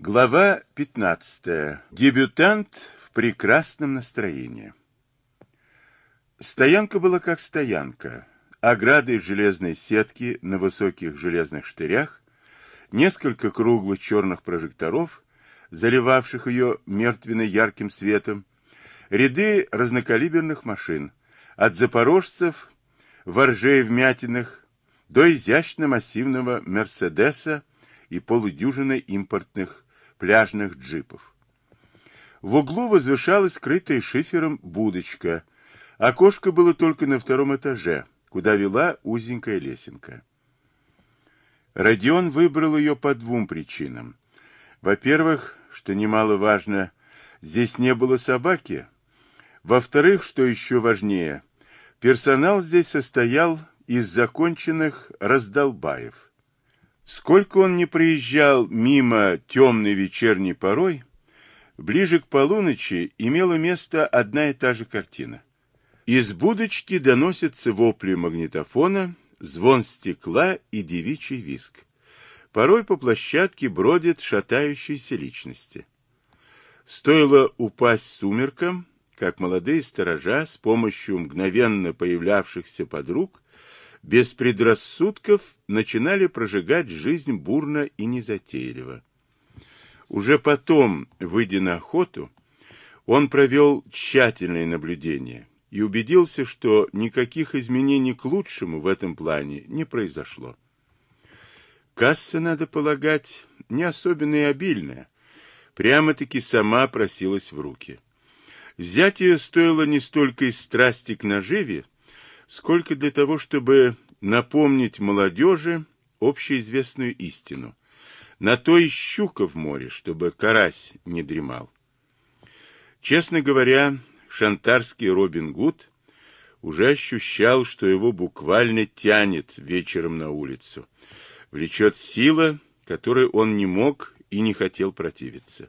Глава 15. Дебютант в прекрасном настроении. Стоянка была как стоянка. Ограды из железной сетки на высоких железных штырях, несколько круглых черных прожекторов, заливавших ее мертвенно-ярким светом, ряды разнокалиберных машин, от запорожцев, воржей вмятинах, до изящно-массивного «Мерседеса» и полудюжины импортных пляжных джипов. В углу возвышалась скрытая шифером будочка. Окошко было только на втором этаже, куда вела узенькая лесенка. Родион выбрал ее по двум причинам. Во-первых, что немаловажно, здесь не было собаки. Во-вторых, что еще важнее, персонал здесь состоял из законченных раздолбаев. Сколько он не проезжал мимо темной вечерней порой, ближе к полуночи имела место одна и та же картина. Из будочки доносятся вопли магнитофона, звон стекла и девичий виск. Порой по площадке бродят шатающиеся личности. Стоило упасть сумеркам, как молодые сторожа с помощью мгновенно появлявшихся подруг без предрассудков начинали прожигать жизнь бурно и незатейливо. Уже потом, выйдя на охоту, он провел тщательное наблюдение и убедился, что никаких изменений к лучшему в этом плане не произошло. Касса, надо полагать, не особенно и обильная, прямо-таки сама просилась в руки. Взять ее стоило не столько из страсти к наживе, сколько для того, чтобы напомнить молодежи общеизвестную истину. На то и щука в море, чтобы карась не дремал. Честно говоря, шантарский Робин Гуд уже ощущал, что его буквально тянет вечером на улицу. Влечет сила, которой он не мог и не хотел противиться.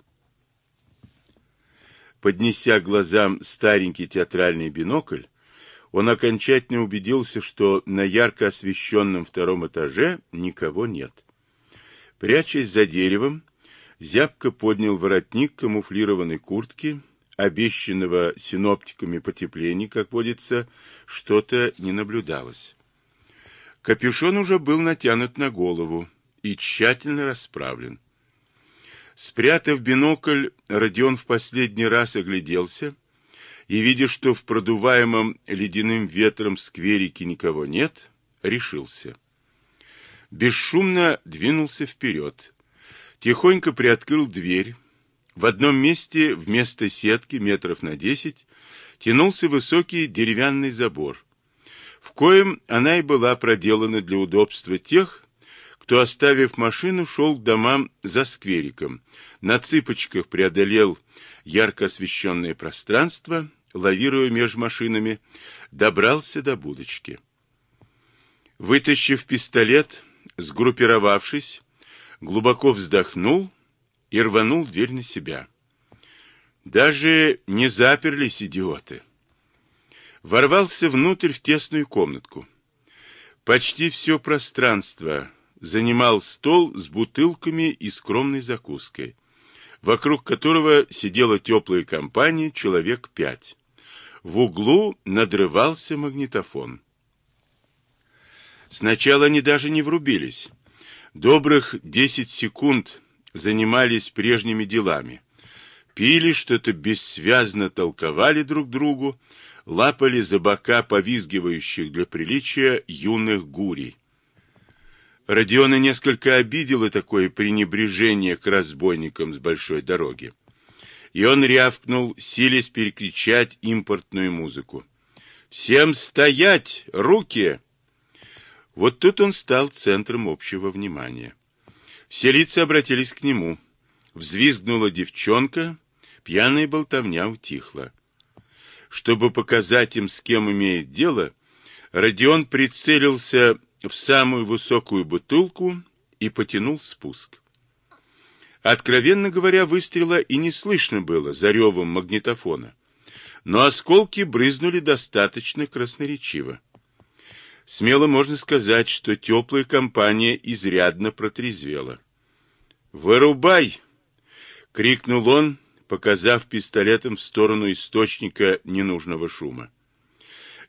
Поднеся глазам старенький театральный бинокль, он окончательно убедился, что на ярко освещенном втором этаже никого нет. Прячась за деревом, зябко поднял воротник камуфлированной куртки, обещанного синоптиками потепления, как водится, что-то не наблюдалось. Капюшон уже был натянут на голову и тщательно расправлен. Спрятав бинокль, Родион в последний раз огляделся и, видя, что в продуваемом ледяным ветром скверике никого нет, решился. Бесшумно двинулся вперед, тихонько приоткрыл дверь. В одном месте вместо сетки метров на десять тянулся высокий деревянный забор, в коем она и была проделана для удобства тех, кто, оставив машину, шел к домам за сквериком, на цыпочках преодолел ярко освещенное пространство лавируя между машинами, добрался до будочки. Вытащив пистолет, сгруппировавшись, глубоко вздохнул и рванул дверь на себя. Даже не заперлись идиоты. Ворвался внутрь в тесную комнатку. Почти все пространство занимал стол с бутылками и скромной закуской, вокруг которого сидела теплая компания человек пять. В углу надрывался магнитофон. Сначала они даже не врубились. Добрых десять секунд занимались прежними делами. Пили что-то бессвязно толковали друг другу, лапали за бока повизгивающих для приличия юных гурий. Родиона несколько обидело такое пренебрежение к разбойникам с большой дороги и он рявкнул, силясь перекричать импортную музыку. «Всем стоять! Руки!» Вот тут он стал центром общего внимания. Все лица обратились к нему. Взвизгнула девчонка, пьяная болтовня утихла. Чтобы показать им, с кем имеет дело, Родион прицелился в самую высокую бутылку и потянул спуск. Откровенно говоря, выстрела и не слышно было за ревом магнитофона. Но осколки брызнули достаточно красноречиво. Смело можно сказать, что теплая компания изрядно протрезвела. «Вырубай!» крикнул он, показав пистолетом в сторону источника ненужного шума.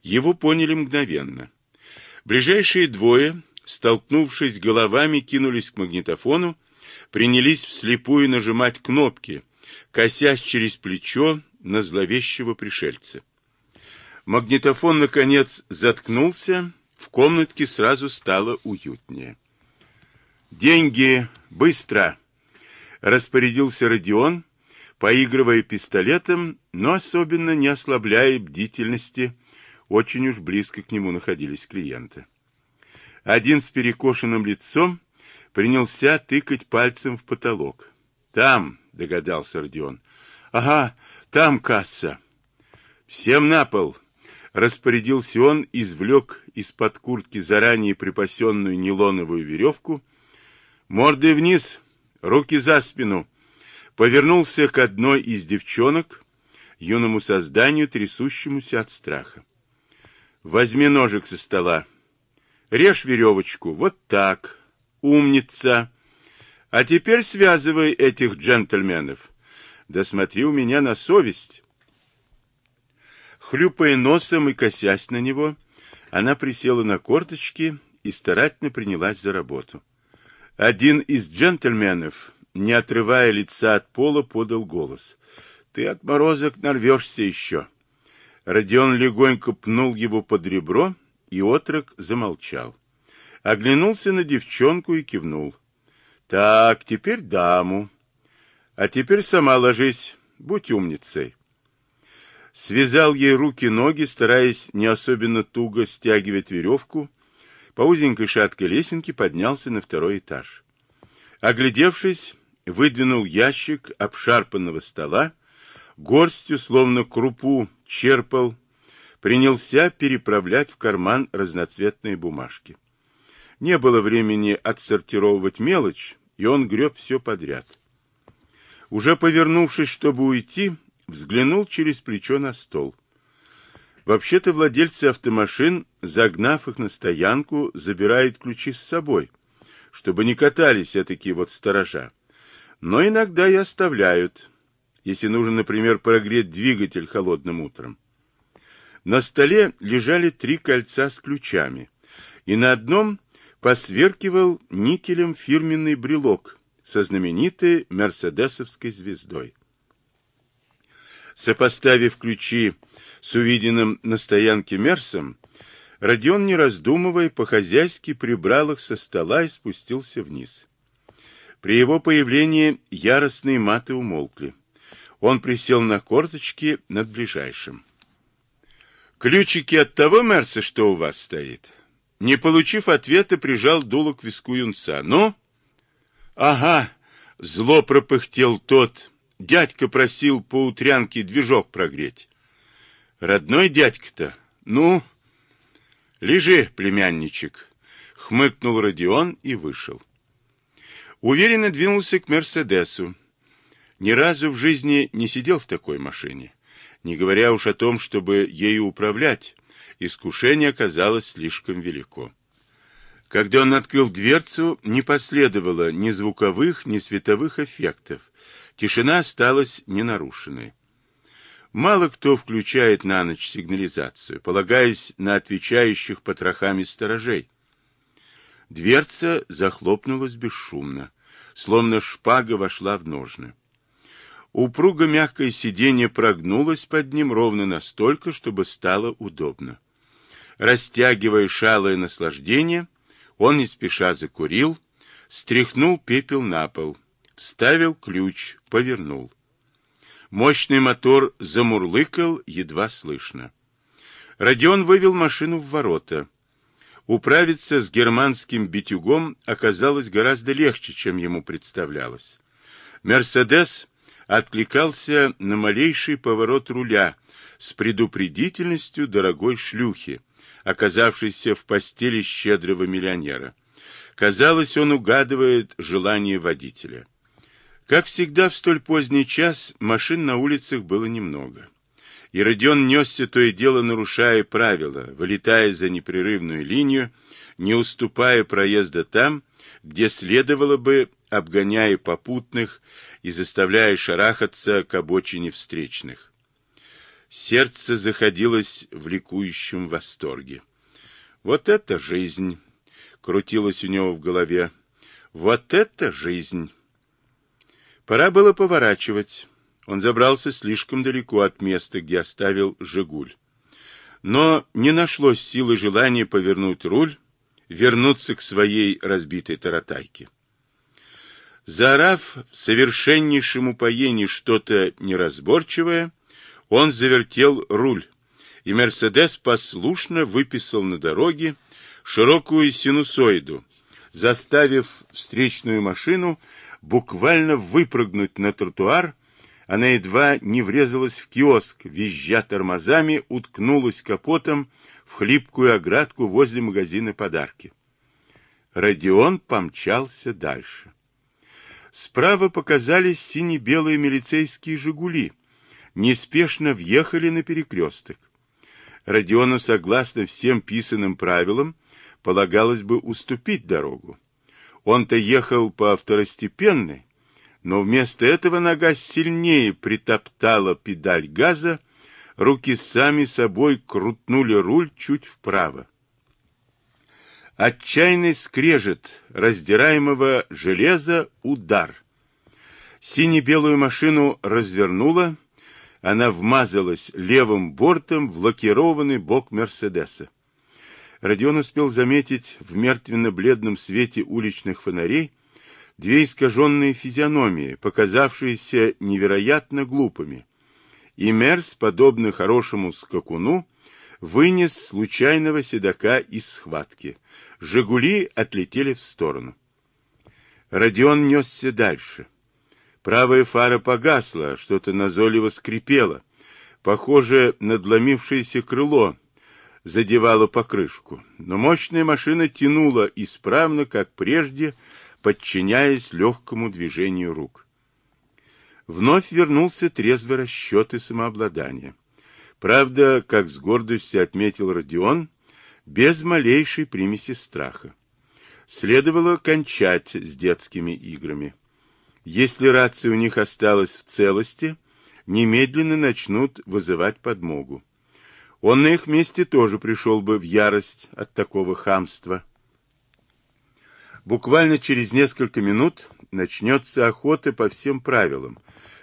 Его поняли мгновенно. Ближайшие двое, столкнувшись головами, кинулись к магнитофону, принялись вслепую нажимать кнопки, косясь через плечо на зловещего пришельца. Магнитофон, наконец, заткнулся, в комнатке сразу стало уютнее. «Деньги! Быстро!» — распорядился Родион, поигрывая пистолетом, но особенно не ослабляя бдительности. Очень уж близко к нему находились клиенты. Один с перекошенным лицом принялся тыкать пальцем в потолок. «Там!» — догадался Родион. «Ага, там касса!» «Всем на пол!» Распорядился он, извлек из-под куртки заранее припасенную нейлоновую веревку. «Мордой вниз! Руки за спину!» Повернулся к одной из девчонок, юному созданию, трясущемуся от страха. «Возьми ножик со стола. Режь веревочку. Вот так. Умница. А теперь связывай этих джентльменов. Да смотри у меня на совесть». Хлюпая носом и косясь на него, она присела на корточки и старательно принялась за работу. Один из джентльменов не отрывая лица от пола, подал голос. «Ты от морозок нарвешься еще». Родион легонько пнул его под ребро, и отрок замолчал. Оглянулся на девчонку и кивнул. «Так, теперь даму. А теперь сама ложись, будь умницей». Связал ей руки-ноги, стараясь не особенно туго стягивать веревку, по узенькой шаткой лесенке поднялся на второй этаж. Оглядевшись, выдвинул ящик обшарпанного стола, горстью, словно крупу, черпал, принялся переправлять в карман разноцветные бумажки. Не было времени отсортировывать мелочь, и он греб все подряд. Уже повернувшись, чтобы уйти, взглянул через плечо на стол. Вообще-то владельцы автомашин, загнав их на стоянку, забирают ключи с собой, чтобы не катались такие вот сторожа но иногда и оставляют, если нужно, например, прогреть двигатель холодным утром. На столе лежали три кольца с ключами, и на одном посверкивал никелем фирменный брелок со знаменитой мерседесовской звездой. Сопоставив ключи с увиденным на стоянке Мерсом, Родион, не раздумывая, по-хозяйски прибрал их со стола и спустился вниз. При его появлении яростные маты умолкли. Он присел на корточки над ближайшим. «Ключики от того Мерса, что у вас стоит?» Не получив ответа, прижал дуло к виску юнца. «Ну?» «Ага», — зло пропыхтел тот. Дядька просил по утрянке движок прогреть. «Родной дядька-то? Ну?» «Лежи, племянничек», — хмыкнул Родион и вышел. Уверенно двинулся к Мерседесу. Ни разу в жизни не сидел в такой машине. Не говоря уж о том, чтобы ею управлять, искушение оказалось слишком велико. Когда он открыл дверцу, не последовало ни звуковых, ни световых эффектов. Тишина осталась ненарушенной. Мало кто включает на ночь сигнализацию, полагаясь на отвечающих потрохами сторожей. Дверца захлопнулась бесшумно, словно шпага вошла в ножны. Упруго мягкое сиденье прогнулось под ним ровно настолько, чтобы стало удобно. Растягивая шалое наслаждение, он не спеша закурил, стряхнул пепел на пол, вставил ключ, повернул. Мощный мотор замурлыкал, едва слышно. Родион вывел машину в ворота — Управиться с германским битюгом оказалось гораздо легче, чем ему представлялось. «Мерседес» откликался на малейший поворот руля с предупредительностью дорогой шлюхи, оказавшейся в постели щедрого миллионера. Казалось, он угадывает желание водителя. Как всегда в столь поздний час машин на улицах было немного и Родион несся то и дело нарушая правила, вылетая за непрерывную линию, не уступая проезда там, где следовало бы обгоняя попутных и заставляя шарахаться к обочине встречных. Сердце заходилось в ликующем восторге. Вот это жизнь! Крутилось у него в голове. Вот это жизнь! Пора было поворачивать. Он забрался слишком далеко от места, где оставил «Жигуль». Но не нашлось силы желания повернуть руль, вернуться к своей разбитой таратайке. Заорав в совершеннейшем упоении что-то неразборчивое, он завертел руль, и «Мерседес» послушно выписал на дороге широкую синусоиду, заставив встречную машину буквально выпрыгнуть на тротуар, она едва не врезалась в киоск, визжа тормозами, уткнулась капотом в хлипкую оградку возле магазина подарки. Родион помчался дальше. Справа показались сине-белые милицейские «Жигули», неспешно въехали на перекресток. Родиону, согласно всем писанным правилам, полагалось бы уступить дорогу. Он-то ехал по второстепенной, но вместо этого нога сильнее притоптала педаль газа, руки сами собой крутнули руль чуть вправо. Отчаянный скрежет раздираемого железа удар. Сине-белую машину развернула, она вмазалась левым бортом в лакированный бок Мерседеса. Родион успел заметить в мертвенно-бледном свете уличных фонарей две искаженные физиономии, показавшиеся невероятно глупыми. И Мерс, подобно хорошему скакуну, вынес случайного седока из схватки. «Жигули» отлетели в сторону. Родион несся дальше. Правая фара погасла, что-то назойливо скрипело. Похоже, надломившееся крыло задевало покрышку. Но мощная машина тянула исправно, как прежде, подчиняясь легкому движению рук. Вновь вернулся трезвый расчет и самообладание. Правда, как с гордостью отметил Родион, без малейшей примеси страха. Следовало кончать с детскими играми. Если рация у них осталась в целости, немедленно начнут вызывать подмогу. Он на их месте тоже пришел бы в ярость от такого хамства. Буквально через несколько минут начнется охота по всем правилам.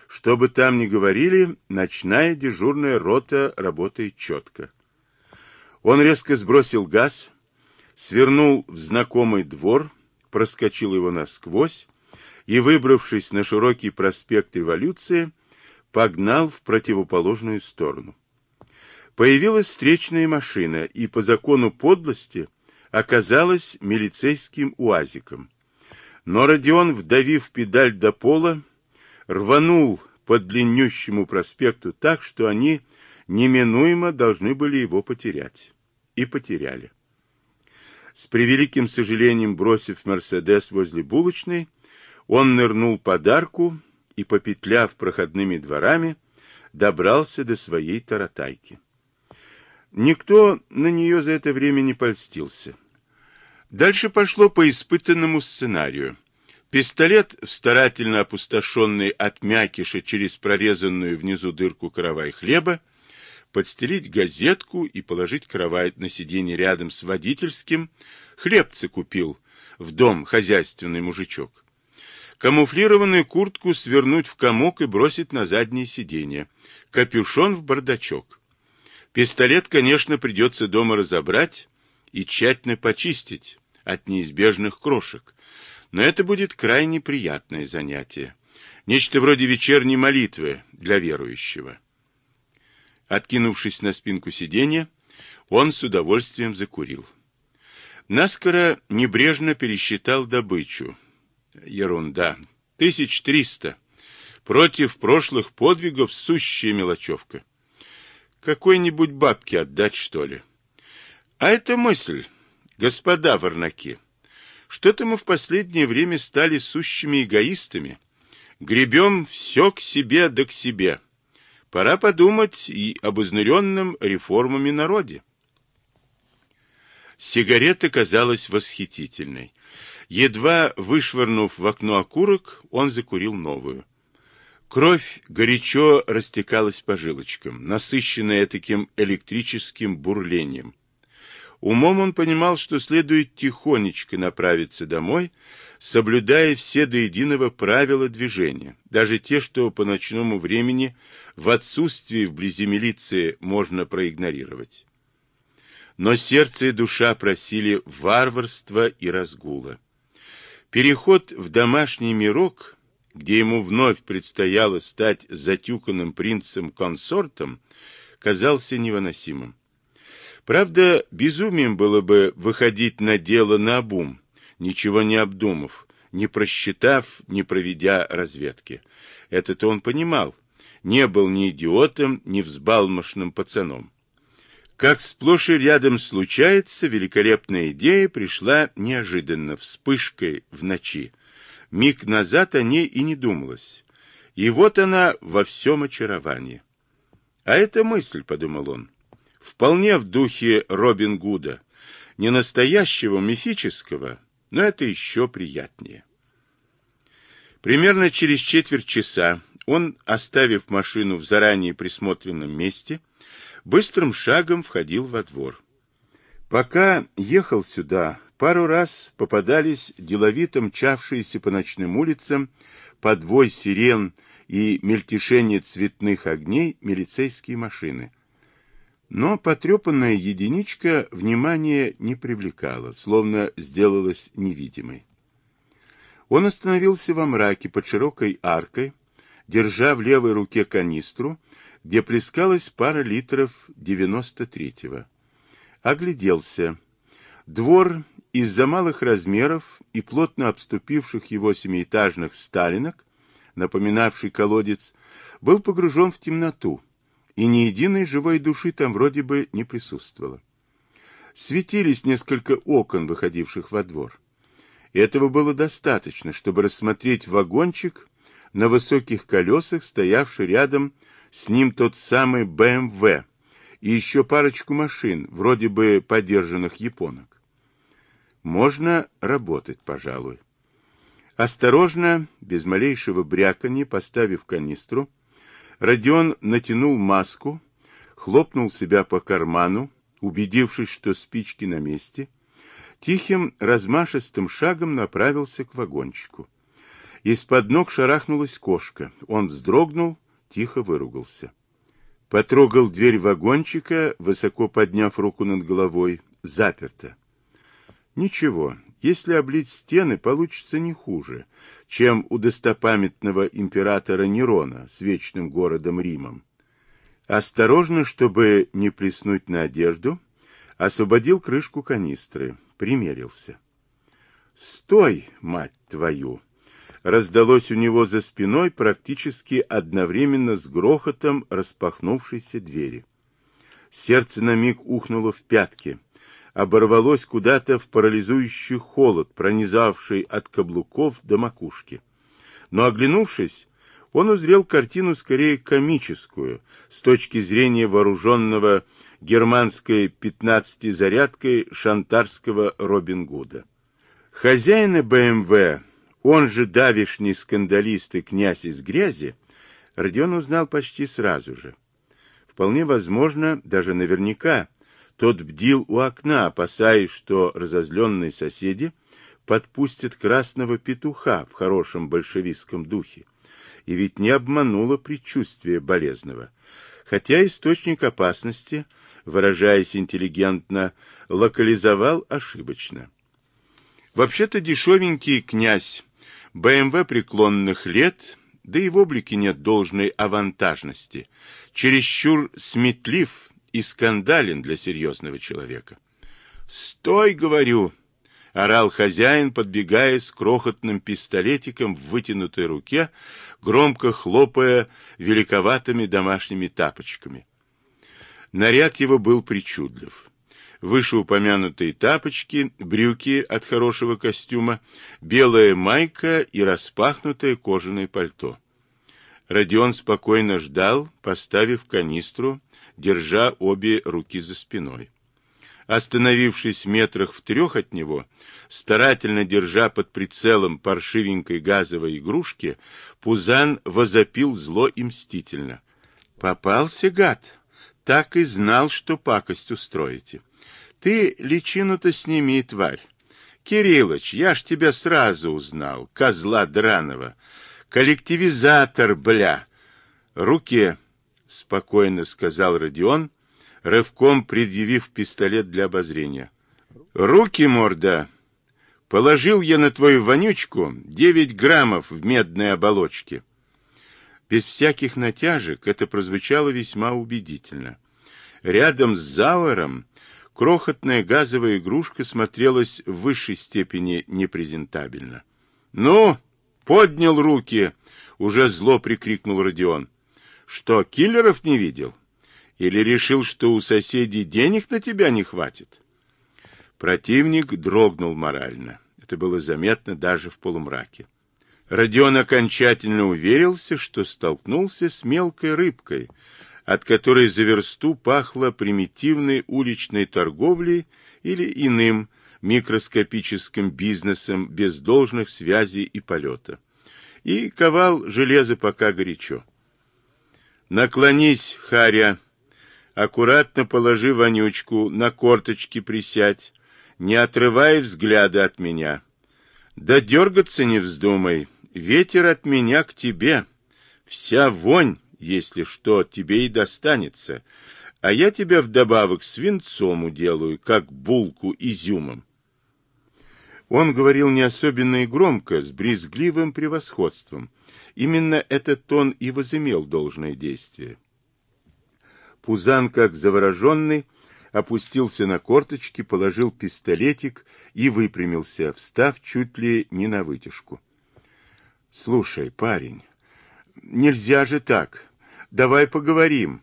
Что бы там ни говорили, ночная дежурная рота работает четко. Он резко сбросил газ, свернул в знакомый двор, проскочил его насквозь и, выбравшись на широкий проспект Революции, погнал в противоположную сторону. Появилась встречная машина и по закону подлости оказалась милицейским уазиком. Но Родион, вдавив педаль до пола, рванул по длиннющему проспекту так, что они неминуемо должны были его потерять. И потеряли. С превеликим сожалением бросив «Мерседес» возле булочной, он нырнул подарку и, попетляв проходными дворами, добрался до своей таратайки. Никто на нее за это время не польстился. Дальше пошло по испытанному сценарию. Пистолет, старательно опустошенный от мякиша через прорезанную внизу дырку каравай хлеба, подстелить газетку и положить кровать на сиденье рядом с водительским, хлебцы купил в дом хозяйственный мужичок. Камуфлированную куртку свернуть в комок и бросить на заднее сиденье, капюшон в бардачок. Пистолет, конечно, придется дома разобрать и тщательно почистить от неизбежных крошек, но это будет крайне приятное занятие. Нечто вроде вечерней молитвы для верующего. Откинувшись на спинку сиденья, он с удовольствием закурил. Наскоро небрежно пересчитал добычу. Ерунда. Тысяч триста. Против прошлых подвигов сущая мелочевка. Какой-нибудь бабке отдать, что ли? А это мысль, господа ворнаки. Что-то мы в последнее время стали сущими эгоистами. Гребем все к себе да к себе. Пора подумать и об изнуренном реформами народе. Сигарета казалась восхитительной. Едва вышвырнув в окно окурок, он закурил новую. Кровь горячо растекалась по жилочкам, насыщенная таким электрическим бурлением. Умом он понимал, что следует тихонечко направиться домой, соблюдая все до единого правила движения, даже те, что по ночному времени в отсутствии вблизи милиции можно проигнорировать. Но сердце и душа просили варварства и разгула. Переход в домашний мирок, где ему вновь предстояло стать затюканным принцем-консортом, казался невыносимым. Правда, безумием было бы выходить на дело на обум, ничего не обдумав, не просчитав, не проведя разведки. Это-то он понимал. Не был ни идиотом, ни взбалмошным пацаном. Как сплошь и рядом случается, великолепная идея пришла неожиданно, вспышкой в ночи. Миг назад о ней и не думалось. И вот она во всем очаровании. А это мысль, подумал он, вполне в духе Робин Гуда. Не настоящего, мифического, но это еще приятнее. Примерно через четверть часа он, оставив машину в заранее присмотренном месте, быстрым шагом входил во двор. Пока ехал сюда, пару раз попадались деловито мчавшиеся по ночным улицам подвой сирен и мельтешение цветных огней милицейские машины. Но потрепанная единичка внимания не привлекала, словно сделалась невидимой. Он остановился во мраке под широкой аркой, держа в левой руке канистру, где плескалась пара литров 93-го. Огляделся. Двор из-за малых размеров и плотно обступивших его семиэтажных сталинок, напоминавший колодец, был погружен в темноту, и ни единой живой души там вроде бы не присутствовало. Светились несколько окон, выходивших во двор. Этого было достаточно, чтобы рассмотреть вагончик на высоких колесах, стоявший рядом с ним тот самый БМВ и еще парочку машин, вроде бы подержанных японок. Можно работать, пожалуй. Осторожно, без малейшего бряканья, поставив канистру, Родион натянул маску, хлопнул себя по карману, убедившись, что спички на месте, тихим размашистым шагом направился к вагончику. Из-под ног шарахнулась кошка. Он вздрогнул, тихо выругался. Потрогал дверь вагончика, высоко подняв руку над головой. Заперто. Ничего, если облить стены, получится не хуже, чем у достопамятного императора Нерона с вечным городом Римом. Осторожно, чтобы не плеснуть на одежду, освободил крышку канистры, примерился. «Стой, мать твою!» Раздалось у него за спиной практически одновременно с грохотом распахнувшейся двери. Сердце на миг ухнуло в пятки, оборвалось куда-то в парализующий холод, пронизавший от каблуков до макушки. Но, оглянувшись, он узрел картину скорее комическую, с точки зрения вооруженного германской пятнадцатизарядкой шантарского Робин Гуда. Хозяина БМВ он же давишний скандалист и князь из грязи, Родион узнал почти сразу же. Вполне возможно, даже наверняка, тот бдил у окна, опасаясь, что разозленные соседи подпустят красного петуха в хорошем большевистском духе. И ведь не обмануло предчувствие болезного. Хотя источник опасности, выражаясь интеллигентно, локализовал ошибочно. Вообще-то дешевенький князь БМВ преклонных лет, да и в облике нет должной авантажности, чересчур сметлив и скандален для серьезного человека. «Стой, говорю!» — орал хозяин, подбегая с крохотным пистолетиком в вытянутой руке, громко хлопая великоватыми домашними тапочками. Наряд его был причудлив вышеупомянутые тапочки, брюки от хорошего костюма, белая майка и распахнутое кожаное пальто. Родион спокойно ждал, поставив канистру, держа обе руки за спиной. Остановившись метрах в трех от него, старательно держа под прицелом паршивенькой газовой игрушки, Пузан возопил зло и мстительно. «Попался, гад! Так и знал, что пакость устроите. Ты личину-то сними, тварь. Кириллыч, я ж тебя сразу узнал, козла драного. Коллективизатор, бля!» «Руки!» — спокойно сказал Родион, рывком предъявив пистолет для обозрения. «Руки, морда!» Положил я на твою вонючку девять граммов в медной оболочке. Без всяких натяжек это прозвучало весьма убедительно. Рядом с Зауэром крохотная газовая игрушка смотрелась в высшей степени непрезентабельно. «Ну, поднял руки!» — уже зло прикрикнул Родион. «Что, киллеров не видел? Или решил, что у соседей денег на тебя не хватит?» Противник дрогнул морально. Это было заметно даже в полумраке. Родион окончательно уверился, что столкнулся с мелкой рыбкой, от которой за версту пахло примитивной уличной торговлей или иным микроскопическим бизнесом без должных связей и полета. И ковал железо пока горячо. «Наклонись, Харя!» Аккуратно положи вонючку, на корточки присядь, не отрывай взгляда от меня. Да дергаться не вздумай, ветер от меня к тебе. Вся вонь, если что, тебе и достанется, а я тебя вдобавок свинцом уделаю, как булку изюмом. Он говорил не особенно и громко, с брезгливым превосходством. Именно этот тон и возымел должное действие. Пузан, как завороженный, опустился на корточки, положил пистолетик и выпрямился, встав чуть ли не на вытяжку. — Слушай, парень, нельзя же так. Давай поговорим.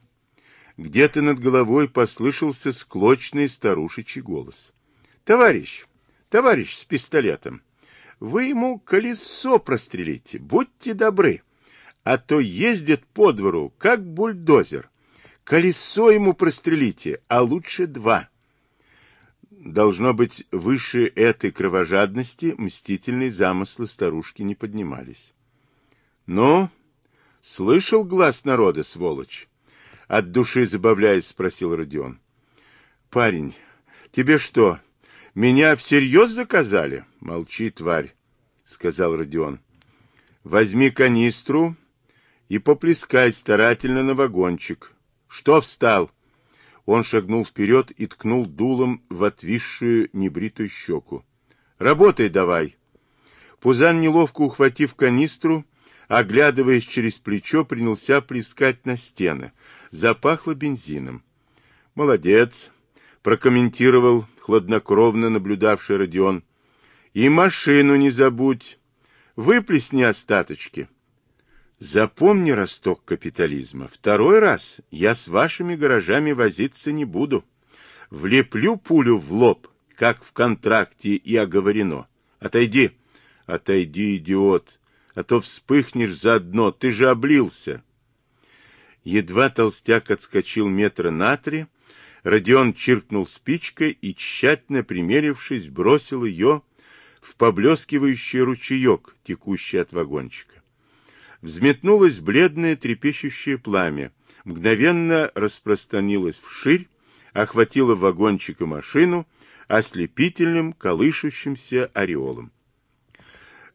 Где-то над головой послышался склочный старушечий голос. — Товарищ, товарищ с пистолетом, вы ему колесо прострелите, будьте добры, а то ездит по двору, как бульдозер. Колесо ему прострелите, а лучше два. Должно быть, выше этой кровожадности мстительные замыслы старушки не поднимались. Но слышал глаз народа, сволочь? От души забавляясь, спросил Родион. Парень, тебе что, меня всерьез заказали? Молчи, тварь, сказал Родион. Возьми канистру и поплескай старательно на вагончик. «Что встал?» Он шагнул вперед и ткнул дулом в отвисшую небритую щеку. «Работай давай!» Пузан, неловко ухватив канистру, оглядываясь через плечо, принялся плескать на стены. Запахло бензином. «Молодец!» — прокомментировал хладнокровно наблюдавший Родион. «И машину не забудь! Выплесни остаточки!» Запомни росток капитализма. Второй раз я с вашими гаражами возиться не буду. Влеплю пулю в лоб, как в контракте и оговорено. Отойди, отойди, идиот, а то вспыхнешь заодно, ты же облился. Едва толстяк отскочил метра на три, Родион чиркнул спичкой и, тщательно примерившись, бросил ее в поблескивающий ручеек, текущий от вагончика взметнулось бледное трепещущее пламя, мгновенно распространилось вширь, охватило вагончик и машину ослепительным колышущимся ореолом.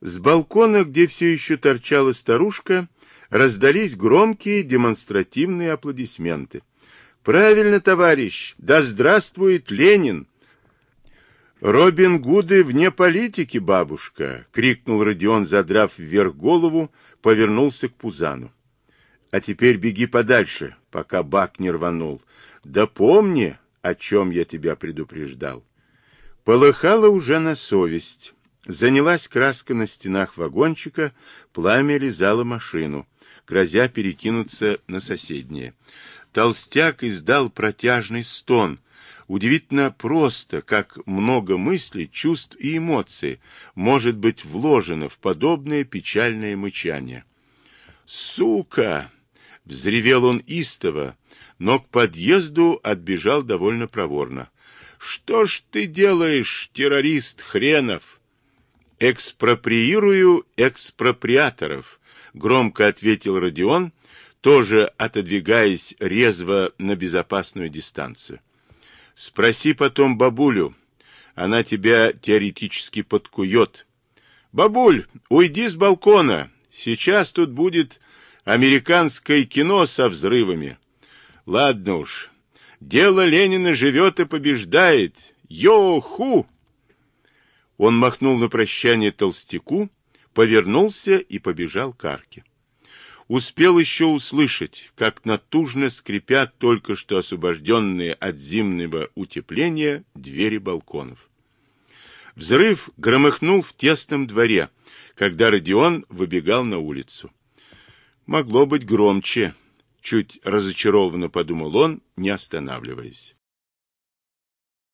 С балкона, где все еще торчала старушка, раздались громкие демонстративные аплодисменты. «Правильно, товарищ! Да здравствует Ленин!» «Робин Гуды вне политики, бабушка!» — крикнул Родион, задрав вверх голову, повернулся к Пузану. А теперь беги подальше, пока бак не рванул. Да помни, о чем я тебя предупреждал. Полыхала уже на совесть. Занялась краска на стенах вагончика, пламя лизало машину, грозя перекинуться на соседнее. Толстяк издал протяжный стон. Удивительно просто, как много мыслей, чувств и эмоций может быть вложено в подобное печальное мычание. «Сука!» — взревел он истово, но к подъезду отбежал довольно проворно. Что ж ты делаешь, террорист хренов? Экспроприирую экспроприаторов, громко ответил Родион, тоже отодвигаясь резво на безопасную дистанцию. Спроси потом бабулю, она тебя теоретически подкует. Бабуль, уйди с балкона, сейчас тут будет американское кино со взрывами. Ладно уж, дело Ленина живет и побеждает. Йо-ху! Он махнул на прощание толстяку, повернулся и побежал к арке. Успел еще услышать, как натужно скрипят только что освобожденные от зимнего утепления двери балконов. Взрыв громыхнул в тесном дворе, когда Родион выбегал на улицу. Могло быть громче, чуть разочарованно подумал он, не останавливаясь.